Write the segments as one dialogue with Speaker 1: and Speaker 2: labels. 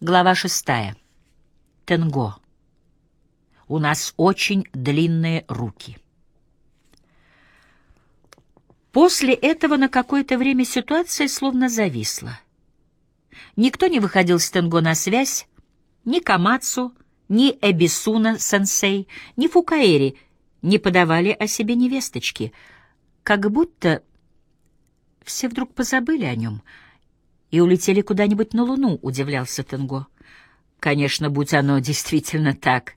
Speaker 1: Глава шестая. Тенго. У нас очень длинные руки. После этого на какое-то время ситуация словно зависла. Никто не выходил с Тенго на связь, ни Камацу, ни Эбисуна-сенсей, ни Фукаэри не подавали о себе невесточки, как будто все вдруг позабыли о нем — и улетели куда-нибудь на Луну, удивлялся Тенго. Конечно, будь оно действительно так,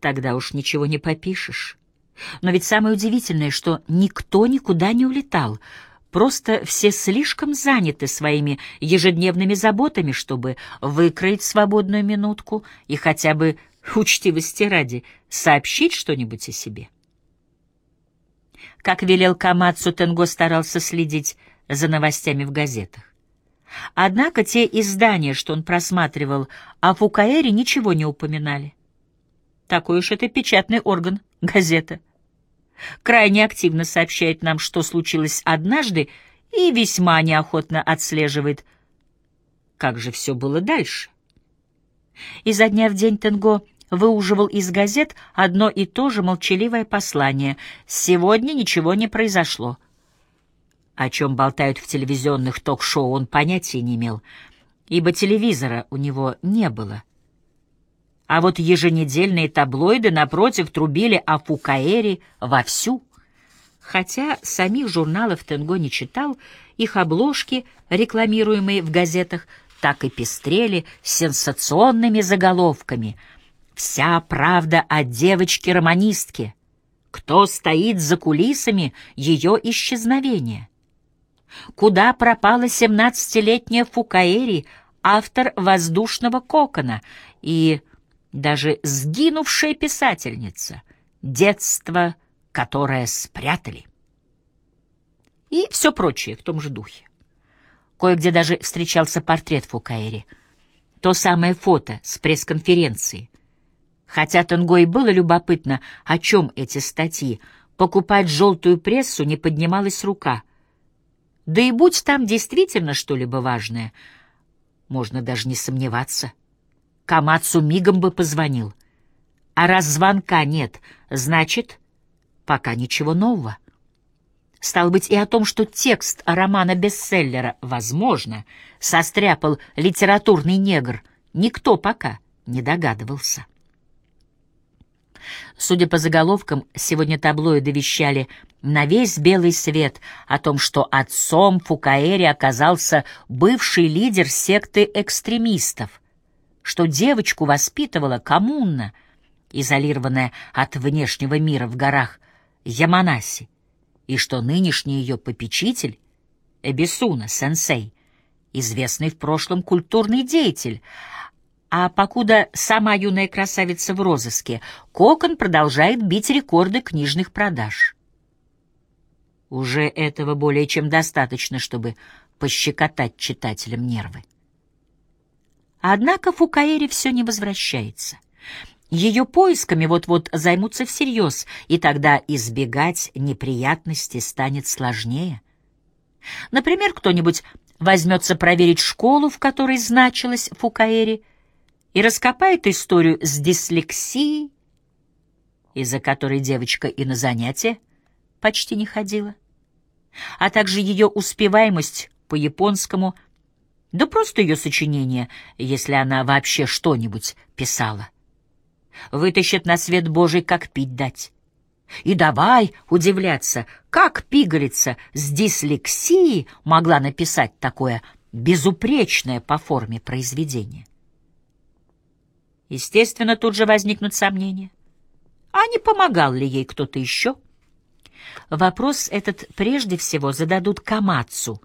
Speaker 1: тогда уж ничего не попишешь. Но ведь самое удивительное, что никто никуда не улетал, просто все слишком заняты своими ежедневными заботами, чтобы выкроить свободную минутку и хотя бы учтивости ради сообщить что-нибудь о себе. Как велел Камацу, Тенго старался следить за новостями в газетах. Однако те издания, что он просматривал, о Фукаэре ничего не упоминали. Такой уж это печатный орган, газета. Крайне активно сообщает нам, что случилось однажды, и весьма неохотно отслеживает, как же все было дальше. Изо дня в день Тенго выуживал из газет одно и то же молчаливое послание «Сегодня ничего не произошло». О чем болтают в телевизионных ток-шоу, он понятия не имел, ибо телевизора у него не было. А вот еженедельные таблоиды, напротив, трубили о Фукаэре вовсю. Хотя самих журналов Тенго не читал, их обложки, рекламируемые в газетах, так и пестрели сенсационными заголовками. «Вся правда о девочке-романистке», «Кто стоит за кулисами ее исчезновения?» Куда пропала семнадцатилетняя Фукаэри, автор «Воздушного кокона» и даже сгинувшая писательница, детство, которое спрятали? И все прочее в том же духе. Кое-где даже встречался портрет Фукаэри. То самое фото с пресс-конференции. Хотя Танго и было любопытно, о чем эти статьи, покупать желтую прессу не поднималась рука — да и будь там действительно что-либо важное, можно даже не сомневаться. Камацу мигом бы позвонил. А раз звонка нет, значит, пока ничего нового. Стал быть, и о том, что текст романа-бестселлера, возможно, состряпал литературный негр, никто пока не догадывался. Судя по заголовкам, сегодня таблоиды вещали на весь белый свет о том, что отцом Фукаэри оказался бывший лидер секты экстремистов, что девочку воспитывала коммуна, изолированная от внешнего мира в горах Яманаси, и что нынешний ее попечитель, Эбисуна, сенсей, известный в прошлом культурный деятель, а покуда сама юная красавица в розыске, Кокон продолжает бить рекорды книжных продаж. Уже этого более чем достаточно, чтобы пощекотать читателям нервы. Однако Фукаэри все не возвращается. Ее поисками вот-вот займутся всерьез, и тогда избегать неприятностей станет сложнее. Например, кто-нибудь возьмется проверить школу, в которой значилась Фукаэри, и раскопает историю с дислексией, из-за которой девочка и на занятия почти не ходила, а также ее успеваемость по японскому, да просто ее сочинение, если она вообще что-нибудь писала. Вытащит на свет Божий, как пить дать. И давай удивляться, как пигалица с дислексией могла написать такое безупречное по форме произведение. Естественно, тут же возникнут сомнения. А не помогал ли ей кто-то еще? Вопрос этот прежде всего зададут Камацу,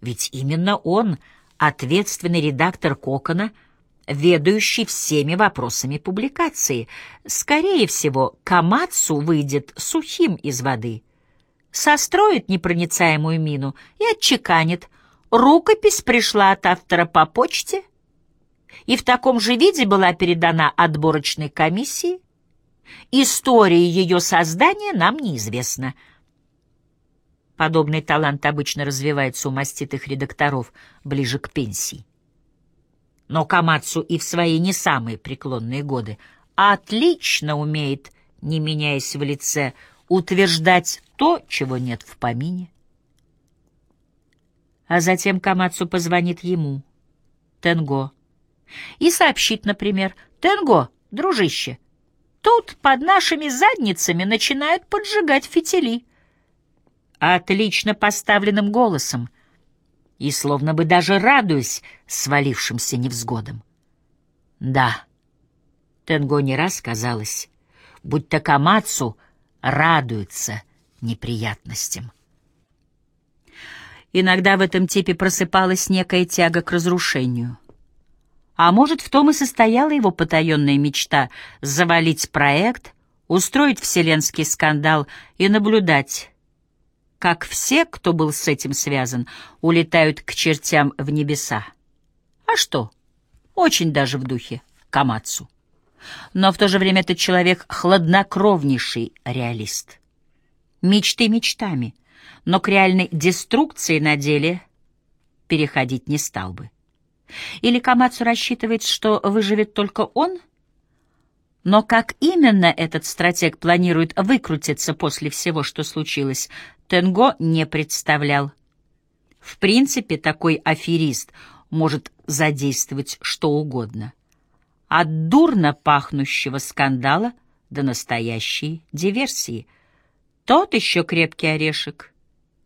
Speaker 1: ведь именно он ответственный редактор Кокона, ведающий всеми вопросами публикации. Скорее всего, Камацу выйдет сухим из воды, состроит непроницаемую мину и отчеканит. Рукопись пришла от автора по почте — и в таком же виде была передана отборочной комиссии. История ее создания нам неизвестна. Подобный талант обычно развивается у маститых редакторов ближе к пенсии. Но Камацу и в свои не самые преклонные годы отлично умеет, не меняясь в лице, утверждать то, чего нет в помине. А затем Камацу позвонит ему, Тенго, и сообщит, например, «Тенго, дружище, тут под нашими задницами начинают поджигать фитили». Отлично поставленным голосом и словно бы даже радуясь свалившимся невзгодам. Да, Тенго не раз казалось, будто Камацу радуется неприятностям. Иногда в этом типе просыпалась некая тяга к разрушению — а может, в том и состояла его потаенная мечта — завалить проект, устроить вселенский скандал и наблюдать, как все, кто был с этим связан, улетают к чертям в небеса. А что? Очень даже в духе Камацу. Но в то же время этот человек — хладнокровнейший реалист. Мечты мечтами, но к реальной деструкции на деле переходить не стал бы. Или Камацу рассчитывает, что выживет только он? Но как именно этот стратег планирует выкрутиться после всего, что случилось, Тенго не представлял. В принципе, такой аферист может задействовать что угодно. От дурно пахнущего скандала до настоящей диверсии. Тот еще крепкий орешек.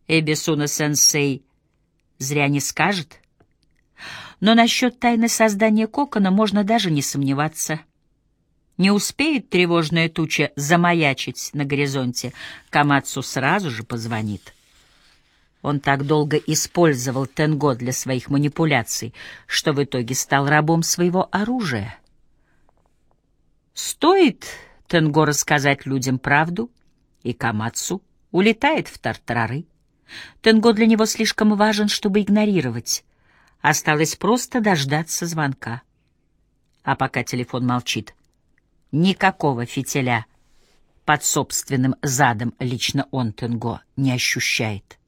Speaker 1: Эбисуна-сенсей зря не скажет — но насчет тайны создания кокона можно даже не сомневаться. Не успеет тревожная туча замаячить на горизонте, Камацу сразу же позвонит. Он так долго использовал Тенго для своих манипуляций, что в итоге стал рабом своего оружия. Стоит Тенго рассказать людям правду, и Камацу улетает в тартарары. Тенго для него слишком важен, чтобы игнорировать. Осталось просто дождаться звонка. А пока телефон молчит, никакого фитиля под собственным задом лично он Тенго не ощущает.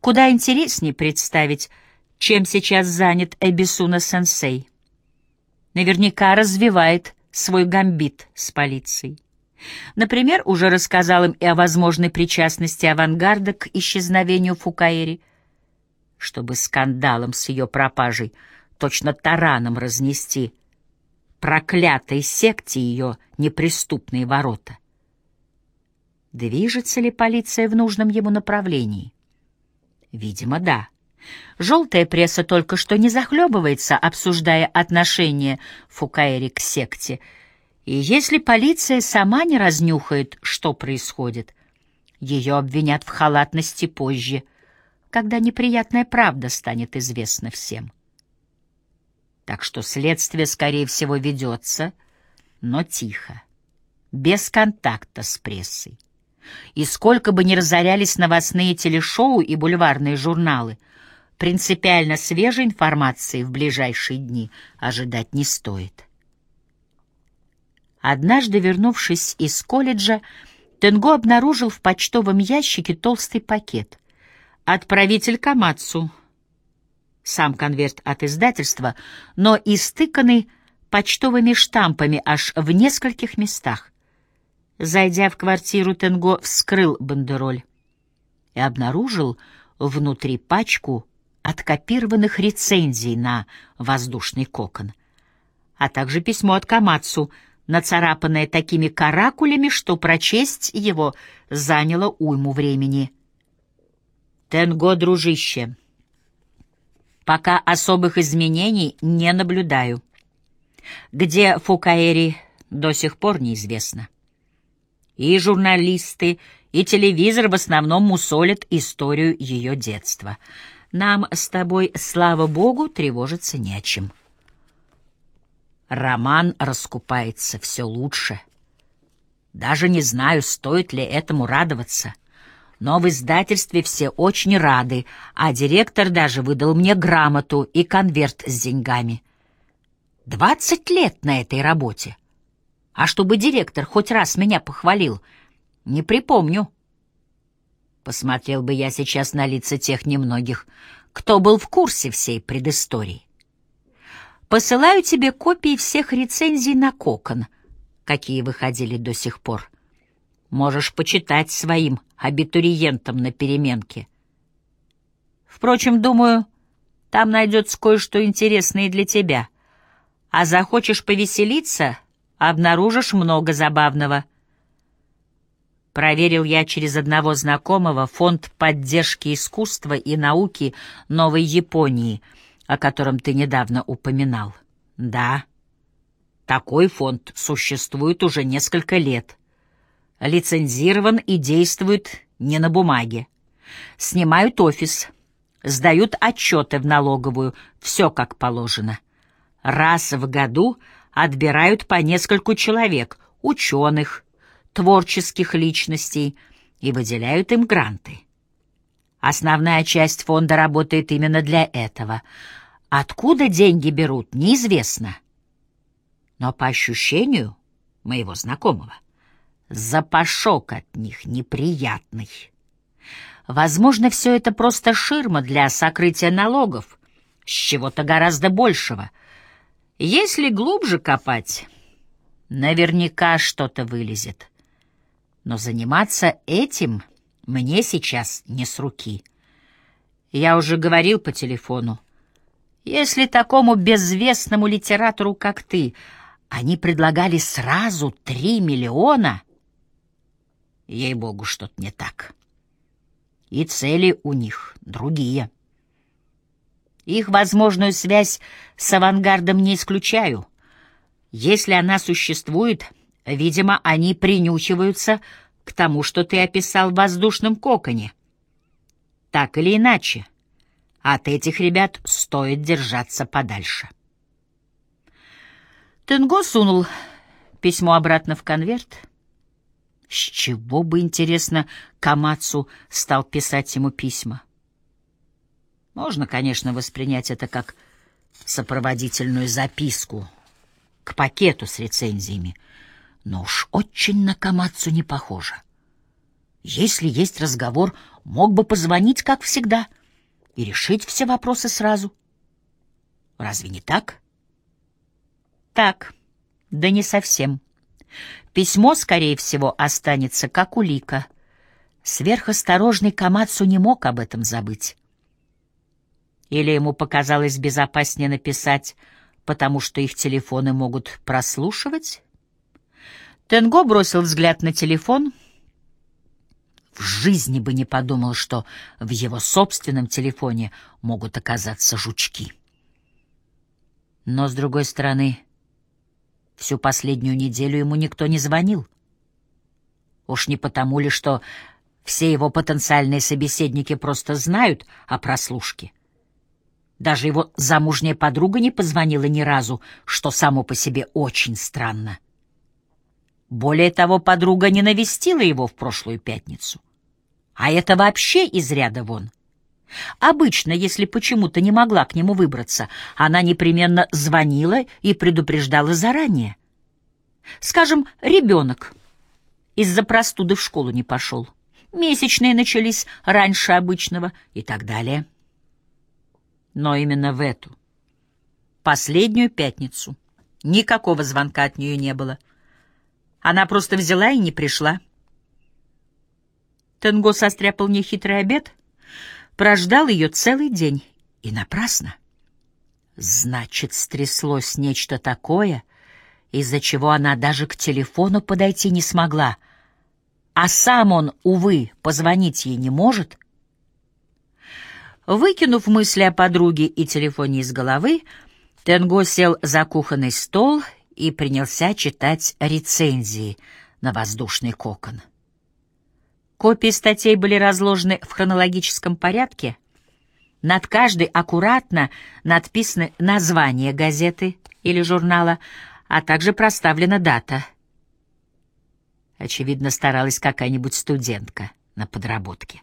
Speaker 1: Куда интереснее представить, чем сейчас занят Эбисуна-сенсей. Наверняка развивает свой гамбит с полицией. Например, уже рассказал им и о возможной причастности авангарда к исчезновению Фукаэри, чтобы скандалом с ее пропажей точно тараном разнести проклятой секте ее неприступные ворота. Движется ли полиция в нужном ему направлении? Видимо, да. Желтая пресса только что не захлебывается, обсуждая отношение Фукаэри к секте. И если полиция сама не разнюхает, что происходит, ее обвинят в халатности позже — когда неприятная правда станет известна всем. Так что следствие, скорее всего, ведется, но тихо, без контакта с прессой. И сколько бы ни разорялись новостные телешоу и бульварные журналы, принципиально свежей информации в ближайшие дни ожидать не стоит. Однажды, вернувшись из колледжа, Тенго обнаружил в почтовом ящике толстый пакет. Отправитель Камацу. Сам конверт от издательства, но истыканный почтовыми штампами аж в нескольких местах. Зайдя в квартиру, Тенго вскрыл бандероль и обнаружил внутри пачку откопированных рецензий на воздушный кокон, а также письмо от Камацу, нацарапанное такими каракулями, что прочесть его заняло уйму времени — Тенго, дружище, пока особых изменений не наблюдаю. Где Фукаэри до сих пор неизвестно. И журналисты, и телевизор в основном мусолят историю ее детства. Нам с тобой, слава богу, тревожиться не о чем. Роман раскупается все лучше. Даже не знаю, стоит ли этому радоваться. Но в издательстве все очень рады, а директор даже выдал мне грамоту и конверт с деньгами. Двадцать лет на этой работе. А чтобы директор хоть раз меня похвалил, не припомню. Посмотрел бы я сейчас на лица тех немногих, кто был в курсе всей предыстории. Посылаю тебе копии всех рецензий на «Кокон», какие выходили до сих пор. Можешь почитать своим абитуриентам на переменке. Впрочем, думаю, там найдется кое-что интересное для тебя. А захочешь повеселиться, обнаружишь много забавного. Проверил я через одного знакомого фонд поддержки искусства и науки Новой Японии, о котором ты недавно упоминал. Да, такой фонд существует уже несколько лет. Лицензирован и действует не на бумаге. Снимают офис — сдают отчеты в налоговую, все как положено. Раз в году отбирают по нескольку человек, ученых, творческих личностей, и выделяют им гранты. Основная часть фонда работает именно для этого. Откуда деньги берут, неизвестно. Но по ощущению моего знакомого, запашок от них неприятный. Возможно, все это просто ширма для сокрытия налогов, с чего-то гораздо большего. Если глубже копать, наверняка что-то вылезет. Но заниматься этим мне сейчас не с руки. Я уже говорил по телефону. Если такому безвестному литератору, как ты, они предлагали сразу три миллиона, ей-богу, что-то не так и цели у них другие. Их возможную связь с авангардом не исключаю. Если она существует, видимо, они принюхиваются к тому, что ты описал в воздушном коконе. Так или иначе, от этих ребят стоит держаться подальше. Тенго сунул письмо обратно в конверт, с чего бы, интересно, Камацу стал писать ему письма? Можно, конечно, воспринять это как сопроводительную записку к пакету с рецензиями, но уж очень на Камацу не похоже. Если есть разговор, мог бы позвонить, как всегда, и решить все вопросы сразу. Разве не так? Так, да не совсем. Письмо, скорее всего, останется как улика. Сверхосторожный Камацу не мог об этом забыть. Или ему показалось безопаснее написать, потому что их телефоны могут прослушивать? Тенго бросил взгляд на телефон. В жизни бы не подумал, что в его собственном телефоне могут оказаться жучки. Но, с другой стороны, Всю последнюю неделю ему никто не звонил. Уж не потому ли, что все его потенциальные собеседники просто знают о прослушке. Даже его замужняя подруга не позвонила ни разу, что само по себе очень странно. Более того, подруга не навестила его в прошлую пятницу. А это вообще из ряда вон. Обычно, если почему-то не могла к нему выбраться, она непременно звонила и предупреждала заранее. Скажем, ребенок из-за простуды в школу не пошел, месячные начались раньше обычного и так далее. Но именно в эту, последнюю пятницу, никакого звонка от нее не было. Она просто взяла и не пришла. Тенго состряпал нехитрый обед — прождал ее целый день. И напрасно. Значит, стряслось нечто такое, из-за чего она даже к телефону подойти не смогла. А сам он, увы, позвонить ей не может. Выкинув мысли о подруге и телефоне из головы, Тенго сел за кухонный стол и принялся читать рецензии на воздушный кокон. Копии статей были разложены в хронологическом порядке. Над каждой аккуратно надписаны название газеты или журнала, а также проставлена дата. Очевидно, старалась какая-нибудь студентка на подработке.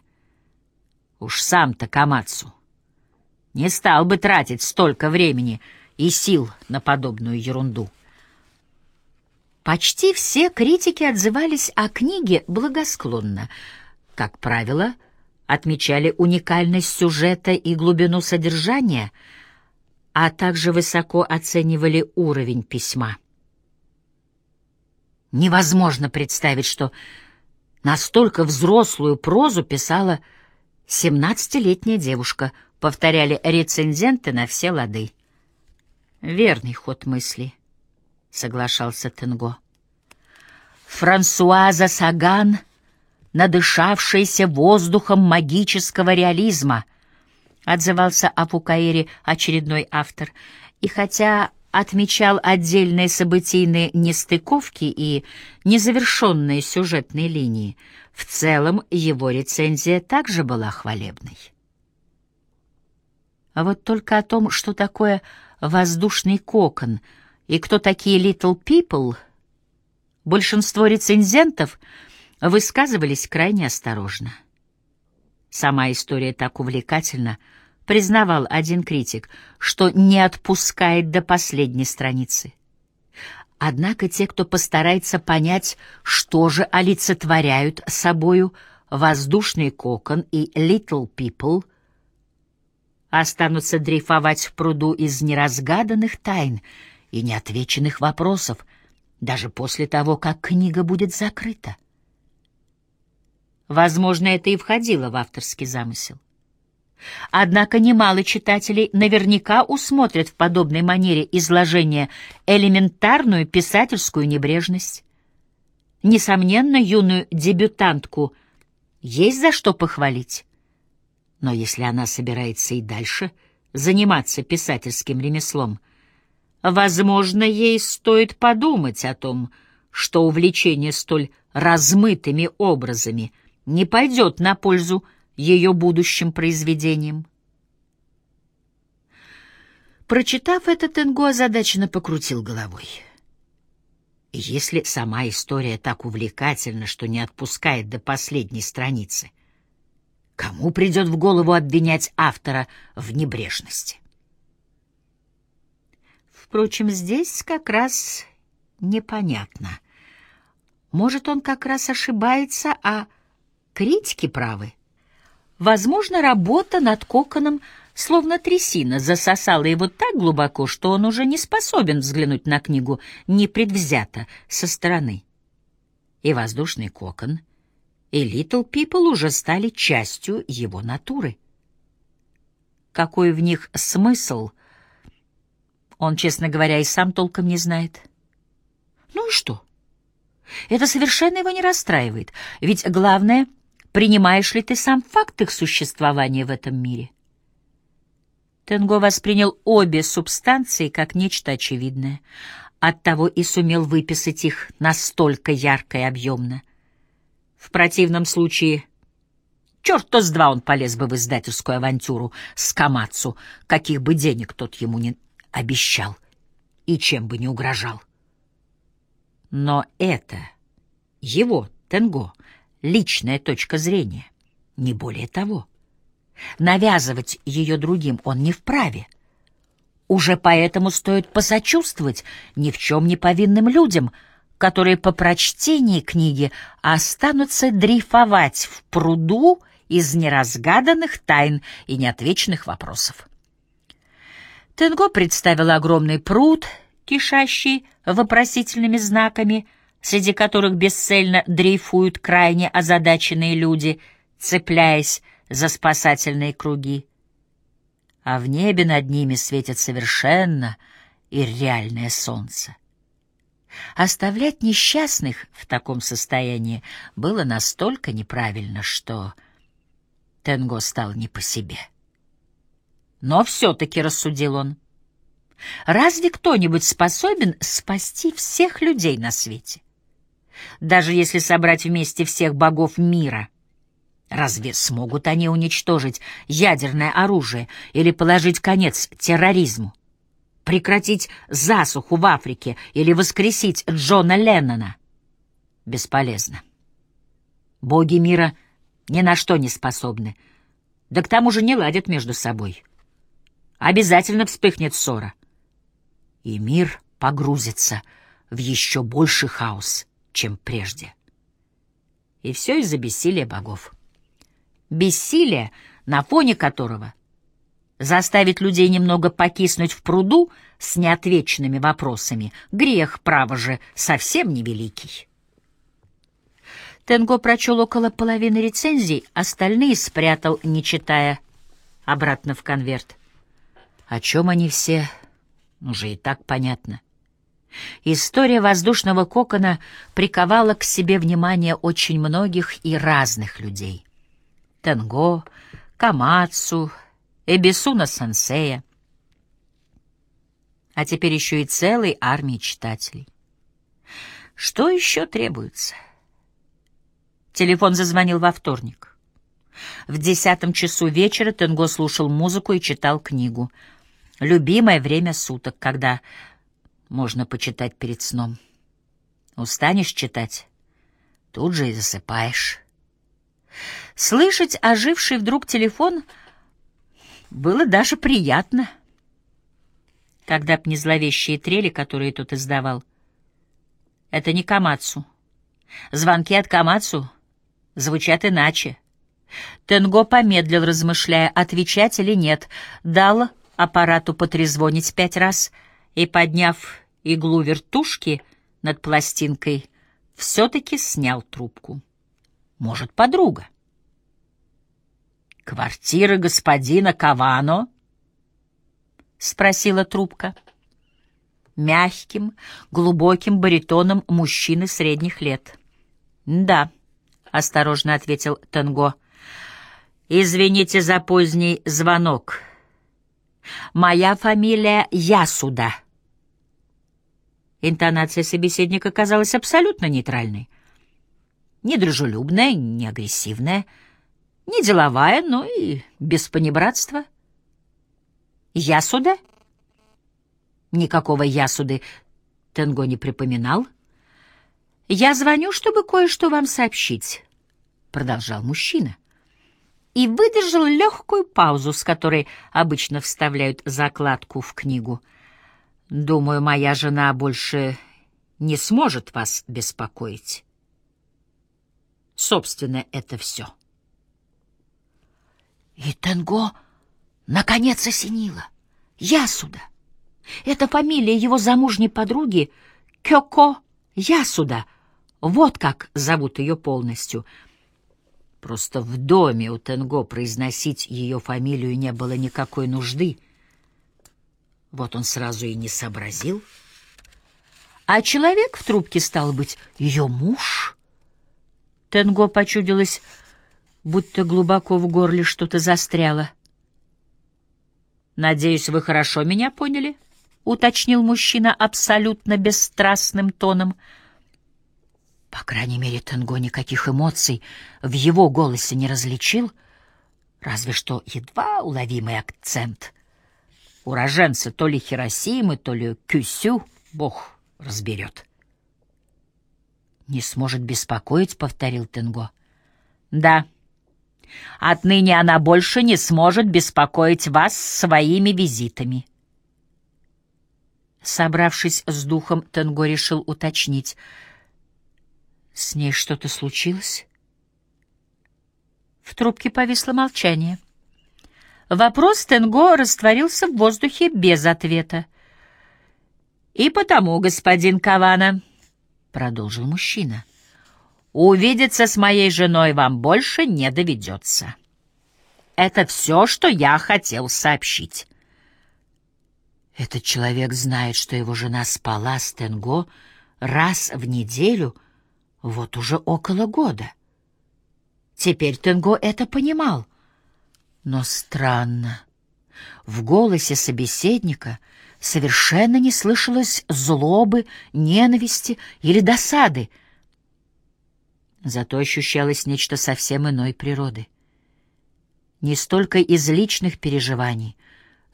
Speaker 1: Уж сам-то Камацу не стал бы тратить столько времени и сил на подобную ерунду. Почти все критики отзывались о книге благосклонно. Как правило, отмечали уникальность сюжета и глубину содержания, а также высоко оценивали уровень письма. Невозможно представить, что настолько взрослую прозу писала семнадцатилетняя девушка, повторяли рецензенты на все лады. Верный ход мысли, соглашался Тенго. Франсуаза Саган, надышавшаяся воздухом магического реализма, отзывался о Пукаире очередной автор. И хотя отмечал отдельные событийные нестыковки и незавершенные сюжетные линии. В целом его рецензия также была хвалебной. А вот только о том, что такое воздушный кокон и кто такие Little People, большинство рецензентов высказывались крайне осторожно. Сама история так увлекательна — признавал один критик, что не отпускает до последней страницы. Однако те, кто постарается понять, что же олицетворяют собою воздушный кокон и Little People, останутся дрейфовать в пруду из неразгаданных тайн и неотвеченных вопросов, даже после того, как книга будет закрыта. Возможно, это и входило в авторский замысел. Однако немало читателей наверняка усмотрят в подобной манере изложения элементарную писательскую небрежность. Несомненно, юную дебютантку есть за что похвалить. Но если она собирается и дальше заниматься писательским ремеслом, возможно, ей стоит подумать о том, что увлечение столь размытыми образами не пойдет на пользу ее будущим произведением. Прочитав это, Тенго озадаченно покрутил головой. Если сама история так увлекательна, что не отпускает до последней страницы, кому придет в голову обвинять автора в небрежности? Впрочем, здесь как раз непонятно. Может, он как раз ошибается, а критики правы. Возможно, работа над коконом, словно трясина, засосала его так глубоко, что он уже не способен взглянуть на книгу непредвзято со стороны. И воздушный кокон, и Little People уже стали частью его натуры. Какой в них смысл, он, честно говоря, и сам толком не знает. Ну и что? Это совершенно его не расстраивает, ведь главное — Принимаешь ли ты сам факт их существования в этом мире? Тенго воспринял обе субстанции как нечто очевидное, оттого и сумел выписать их настолько ярко и объемно. В противном случае черт-то с два он полез бы в издательскую авантюру с Камацу, каких бы денег тот ему не обещал и чем бы не угрожал. Но это его, Тенго, — личная точка зрения, не более того. Навязывать ее другим он не вправе. Уже поэтому стоит посочувствовать ни в чем не повинным людям, которые по прочтении книги останутся дрейфовать в пруду из неразгаданных тайн и неотвеченных вопросов. Тенго представил огромный пруд, кишащий вопросительными знаками — среди которых бесцельно дрейфуют крайне озадаченные люди, цепляясь за спасательные круги. А в небе над ними светит совершенно ирреальное солнце. Оставлять несчастных в таком состоянии было настолько неправильно, что Тенго стал не по себе. Но все-таки рассудил он. Разве кто-нибудь способен спасти всех людей на свете? даже если собрать вместе всех богов мира. Разве смогут они уничтожить ядерное оружие или положить конец терроризму? Прекратить засуху в Африке или воскресить Джона Леннона? Бесполезно. Боги мира ни на что не способны, да к тому же не ладят между собой. Обязательно вспыхнет ссора, и мир погрузится в еще больший хаос чем прежде. И все из-за бессилия богов. Бессилие, на фоне которого Заставить людей немного покиснуть в пруду с неотвеченными вопросами — грех, право же, совсем невеликий. Тенго прочел около половины рецензий, остальные спрятал, не читая, обратно в конверт. О чем они все, уже и так понятно. История воздушного кокона приковала к себе внимание очень многих и разных людей. Тенго, Камацу, Эбисуна Сенсея. А теперь еще и целой армии читателей. Что еще требуется? Телефон зазвонил во вторник. В десятом часу вечера Тенго слушал музыку и читал книгу. Любимое время суток, когда можно почитать перед сном. Устанешь читать, тут же и засыпаешь. Слышать оживший вдруг телефон было даже приятно. Когда б не зловещие трели, которые тот издавал. Это не Камацу. Звонки от Камацу звучат иначе. Тенго помедлил, размышляя, отвечать или нет, дал аппарату потрезвонить пять раз и, подняв иглу вертушки над пластинкой, все-таки снял трубку. Может, подруга? «Квартира господина Кавано?» — спросила трубка. Мягким, глубоким баритоном мужчины средних лет. «Да», — осторожно ответил Тенго. «Извините за поздний звонок. Моя фамилия Ясуда». Интонация собеседника казалась абсолютно нейтральной. Не дружелюбная, не агрессивная, не деловая, но и без понебратства. «Ясуда?» Никакого Ясуды Тенго не припоминал. «Я звоню, чтобы кое-что вам сообщить», — продолжал мужчина. И выдержал легкую паузу, с которой обычно вставляют закладку в книгу — Думаю, моя жена больше не сможет вас беспокоить. Собственно, это все. И Тенго наконец осенило. Ясуда. Это фамилия его замужней подруги Кёко Ясуда. Вот как зовут ее полностью. Просто в доме у Тенго произносить ее фамилию не было никакой нужды — вот он сразу и не сообразил. А человек в трубке, стал быть, ее муж? Тенго почудилось, будто глубоко в горле что-то застряло. «Надеюсь, вы хорошо меня поняли?» — уточнил мужчина абсолютно бесстрастным тоном. По крайней мере, Тенго никаких эмоций в его голосе не различил, разве что едва уловимый акцент — уроженца то ли Хиросимы, то ли Кюсю, бог разберет. «Не сможет беспокоить», — повторил Тенго. «Да. Отныне она больше не сможет беспокоить вас своими визитами». Собравшись с духом, Тенго решил уточнить. «С ней что-то случилось?» В трубке повисло молчание. Вопрос Тенго растворился в воздухе без ответа. «И потому, господин Кавана», — продолжил мужчина, — «увидеться с моей женой вам больше не доведется. Это все, что я хотел сообщить». Этот человек знает, что его жена спала с Тенго раз в неделю вот уже около года. Теперь Тенго это понимал — но странно. В голосе собеседника совершенно не слышалось злобы, ненависти или досады. Зато ощущалось нечто совсем иной природы. Не столько из личных переживаний,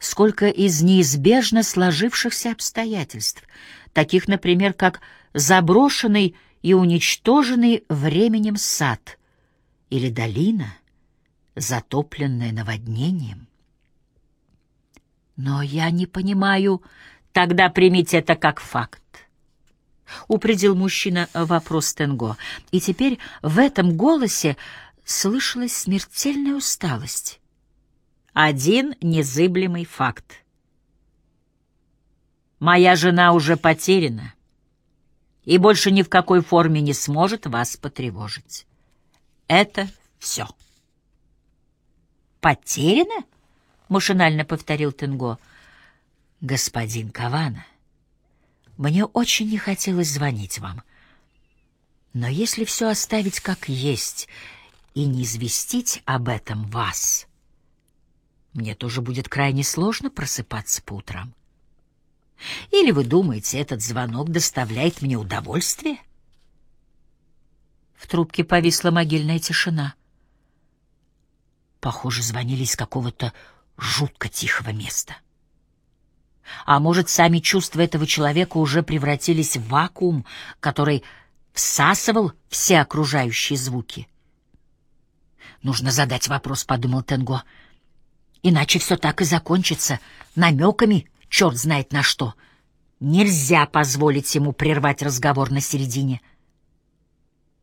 Speaker 1: сколько из неизбежно сложившихся обстоятельств, таких, например, как заброшенный и уничтоженный временем сад или долина — затопленное наводнением. Но я не понимаю, тогда примите это как факт. Упредил мужчина вопрос Тенго, и теперь в этом голосе слышалась смертельная усталость. один незыблемый факт. Моя жена уже потеряна и больше ни в какой форме не сможет вас потревожить. Это все.
Speaker 2: «Потеряна?» — машинально повторил Тенго. «Господин Кавана, мне очень не хотелось звонить вам. Но если все оставить как есть и не известить об этом вас, мне тоже будет крайне сложно просыпаться по утрам. Или вы думаете, этот звонок доставляет мне удовольствие?» В трубке повисла могильная тишина. Похоже, звонили из какого-то жутко тихого места. А может, сами чувства этого человека уже превратились в вакуум, который всасывал все окружающие звуки? «Нужно задать вопрос», — подумал Тенго. «Иначе все так и закончится, намеками, черт знает на что. Нельзя позволить ему прервать разговор на середине».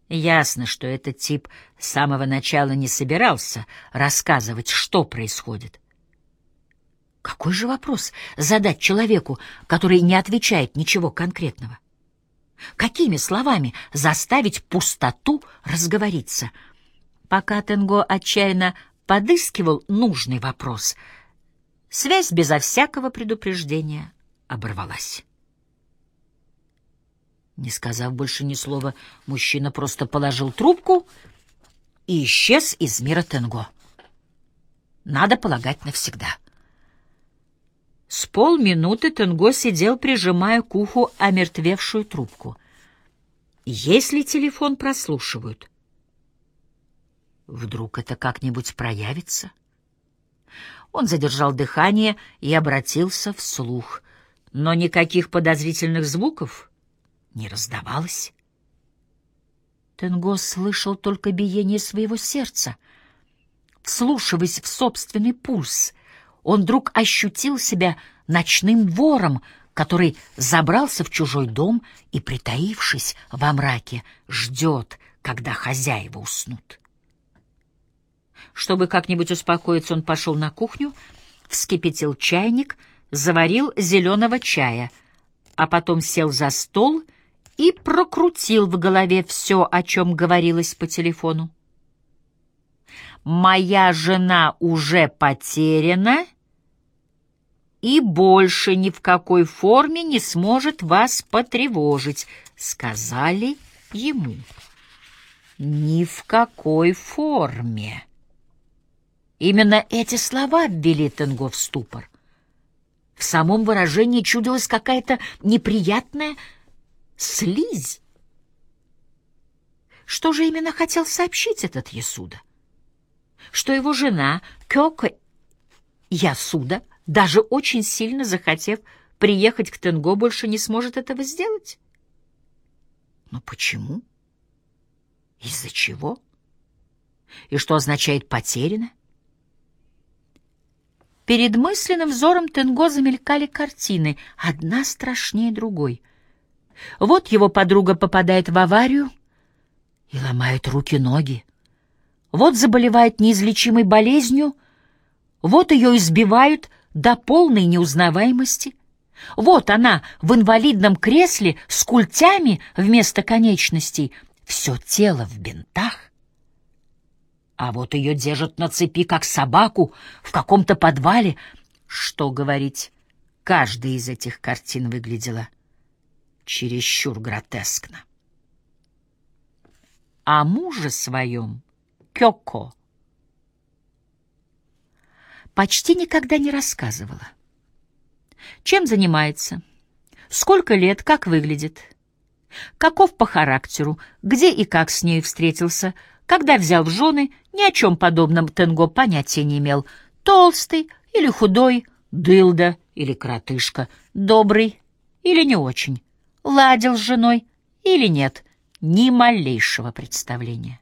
Speaker 2: Ясно, что этот тип с самого начала не собирался рассказывать, что происходит. Какой же вопрос задать человеку, который не отвечает ничего конкретного? Какими словами заставить пустоту разговориться? Пока Тенго отчаянно подыскивал нужный вопрос, связь безо всякого предупреждения оборвалась. Не сказав больше ни слова, мужчина просто положил трубку и исчез из мира Тенго. Надо полагать навсегда. С полминуты Тенго сидел, прижимая к уху омертвевшую трубку. Если телефон прослушивают, вдруг это как-нибудь проявится? Он задержал дыхание и обратился вслух, но никаких подозрительных звуков не раздавалось. Тенго слышал только биение своего сердца. Вслушиваясь в собственный пульс, он вдруг ощутил себя ночным вором, который забрался в чужой дом и, притаившись во мраке, ждет, когда хозяева уснут. Чтобы как-нибудь успокоиться, он пошел на кухню, вскипятил чайник, заварил зеленого чая, а потом сел за стол и прокрутил в голове все, о чем говорилось по телефону. «Моя жена уже потеряна и больше ни в какой форме не сможет вас потревожить», — сказали ему. «Ни в какой форме». Именно эти слова ввели Тенго в ступор. В самом выражении чудилась какая-то неприятная слизь. Что же именно хотел сообщить этот Ясуда? Что его жена Кёко Ясуда, даже очень сильно захотев приехать к Тенго, больше не сможет этого сделать? Но почему? Из-за чего? И что означает «потеряно»? Перед мысленным взором Тенго замелькали картины, одна страшнее другой — вот его подруга попадает в аварию и ломает руки-ноги. Вот заболевает неизлечимой болезнью, вот ее избивают до полной неузнаваемости. Вот она в инвалидном кресле с культями вместо конечностей, все тело в бинтах. А вот ее держат на цепи, как собаку, в каком-то подвале. Что говорить, каждая из этих картин выглядела — чересчур гротескно. О муже своем, Кёко, почти никогда не рассказывала. Чем занимается, сколько лет, как выглядит, каков по характеру, где и как с ней встретился, когда взял в жены, ни о чем подобном Тенго понятия не имел. Толстый или худой, дылда или кротышка, добрый или не очень ладил с женой или нет, ни малейшего представления.